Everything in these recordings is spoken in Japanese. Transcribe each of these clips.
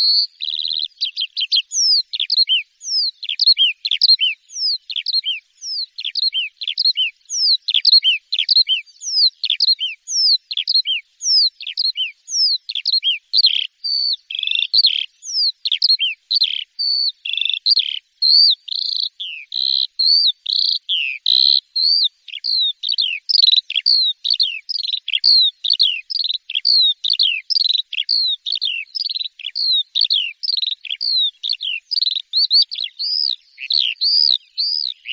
Thank you.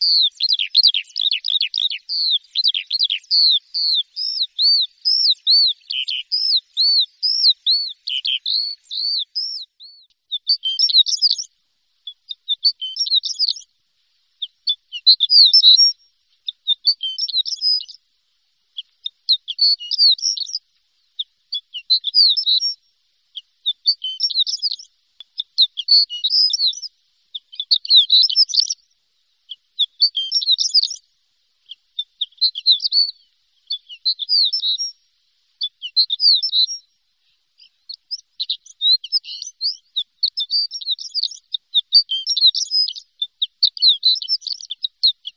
you